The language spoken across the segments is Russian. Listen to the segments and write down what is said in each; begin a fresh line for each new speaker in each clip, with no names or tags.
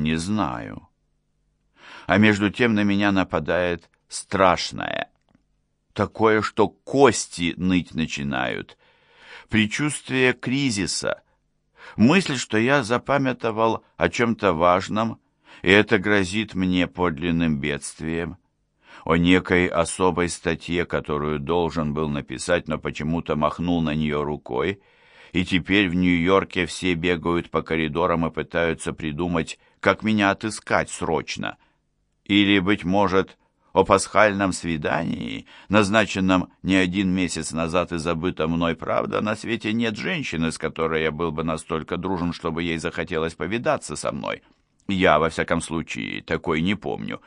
Не знаю. А между тем на меня нападает страшное. Такое, что кости ныть начинают. Предчувствие кризиса. Мысль, что я запамятовал о чем-то важном, и это грозит мне подлинным бедствием. О некой особой статье, которую должен был написать, но почему-то махнул на нее рукой, и теперь в Нью-Йорке все бегают по коридорам и пытаются придумать, как меня отыскать срочно. Или, быть может, о пасхальном свидании, назначенном не один месяц назад и забыто мной, правда, на свете нет женщины, с которой я был бы настолько дружен, чтобы ей захотелось повидаться со мной. Я, во всяком случае, такой не помню.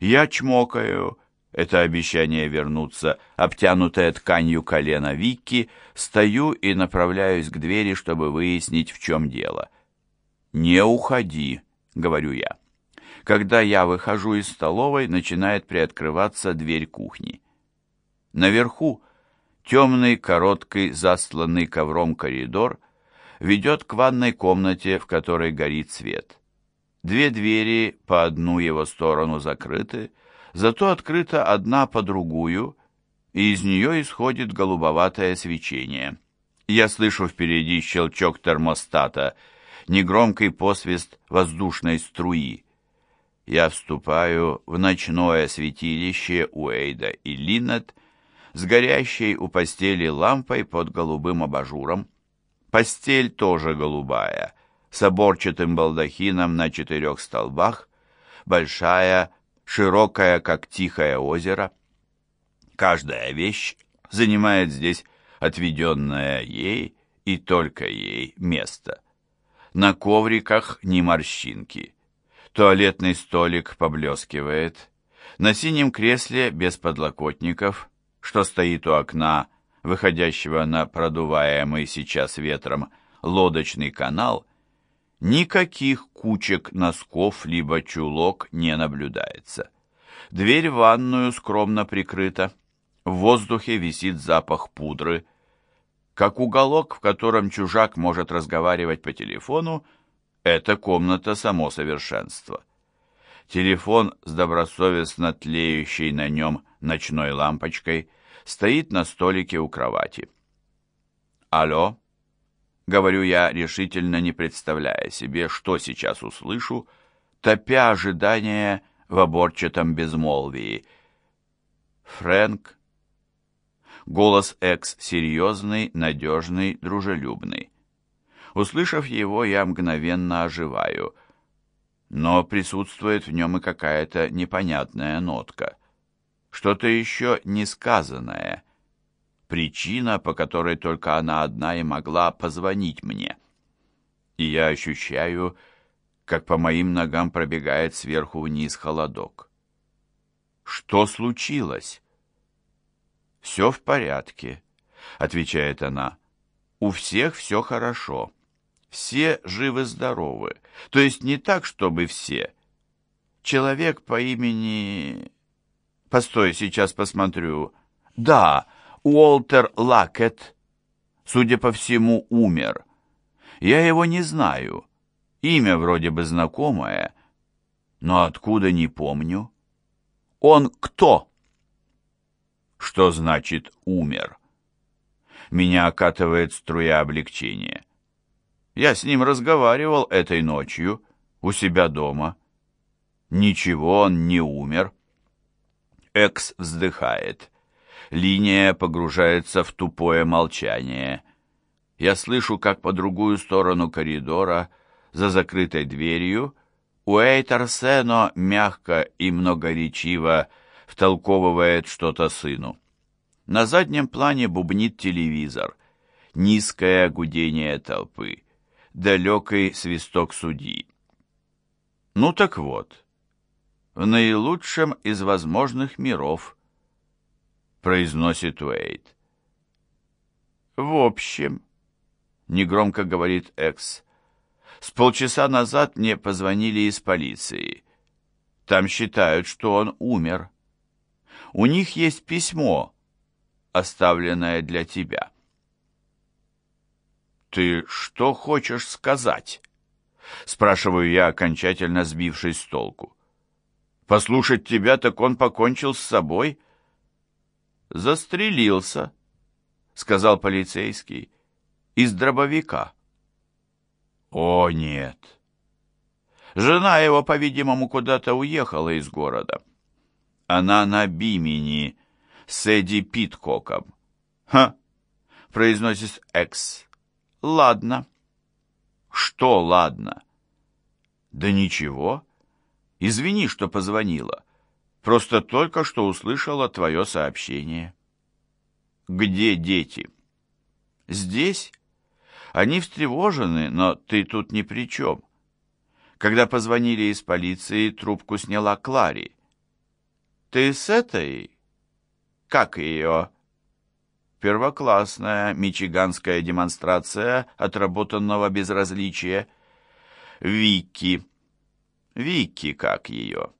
Я чмокаю, это обещание вернуться, обтянутое тканью колено Вики, стою и направляюсь к двери, чтобы выяснить, в чем дело. «Не уходи», — говорю я. Когда я выхожу из столовой, начинает приоткрываться дверь кухни. Наверху темный, короткий, застланный ковром коридор ведет к ванной комнате, в которой горит свет. Две двери по одну его сторону закрыты, зато открыта одна по другую, и из нее исходит голубоватое свечение. Я слышу впереди щелчок термостата, негромкий посвист воздушной струи я вступаю в ночное святилище Уэйда и Линнет с горящей у постели лампой под голубым абажуром. Постель тоже голубая, с оборчатым балдахином на четырех столбах, большая, широкая, как тихое озеро. Каждая вещь занимает здесь отведенное ей и только ей место. На ковриках ни морщинки. Туалетный столик поблескивает. На синем кресле без подлокотников, что стоит у окна, выходящего на продуваемый сейчас ветром лодочный канал, никаких кучек носков либо чулок не наблюдается. Дверь в ванную скромно прикрыта. В воздухе висит запах пудры. Как уголок, в котором чужак может разговаривать по телефону, эта комната само совершенство. Телефон с добросовестно тлеющей на нем ночной лампочкой стоит на столике у кровати. «Алло?» — говорю я, решительно не представляя себе, что сейчас услышу, топя ожидание в оборчатом безмолвии. «Фрэнк?» Голос Экс серьезный, надежный, дружелюбный. Услышав его, я мгновенно оживаю. Но присутствует в нем и какая-то непонятная нотка. Что-то еще не сказанное. Причина, по которой только она одна и могла позвонить мне. И я ощущаю, как по моим ногам пробегает сверху вниз холодок. Что случилось? «Все в порядке», — отвечает она. «У всех все хорошо» все живы-здоровы. То есть не так, чтобы все. Человек по имени... Постой, сейчас посмотрю. Да, Уолтер Лакет, судя по всему, умер. Я его не знаю. Имя вроде бы знакомое, но откуда не помню. Он кто? Что значит «умер»? Меня окатывает струя облегчения. Я с ним разговаривал этой ночью у себя дома. Ничего, он не умер. Экс вздыхает. Линия погружается в тупое молчание. Я слышу, как по другую сторону коридора, за закрытой дверью, Уэйт Арсено мягко и многоречиво втолковывает что-то сыну. На заднем плане бубнит телевизор. Низкое гудение толпы далекий свисток судьи. Ну так вот, в наилучшем из возможных миров, произносит Уэйд. В общем, негромко говорит Экс, с полчаса назад мне позвонили из полиции. Там считают, что он умер. У них есть письмо, оставленное для тебя. «Ты что хочешь сказать?» Спрашиваю я, окончательно сбившись с толку. Послушать тебя, так он покончил с собой. Застрелился, сказал полицейский, из дробовика. О, нет. Жена его, по-видимому, куда-то уехала из города. Она на Бимени с Эдди Питкоком. Ха, произносит Экс. Ладно. Что ладно? Да ничего. Извини, что позвонила. Просто только что услышала твое сообщение. Где дети? Здесь? Они встревожены, но ты тут ни при чем. Когда позвонили из полиции, трубку сняла Клари. Ты с этой? Как ее? Первоклассная мичиганская демонстрация отработанного безразличия. Вики. Вики, как ее?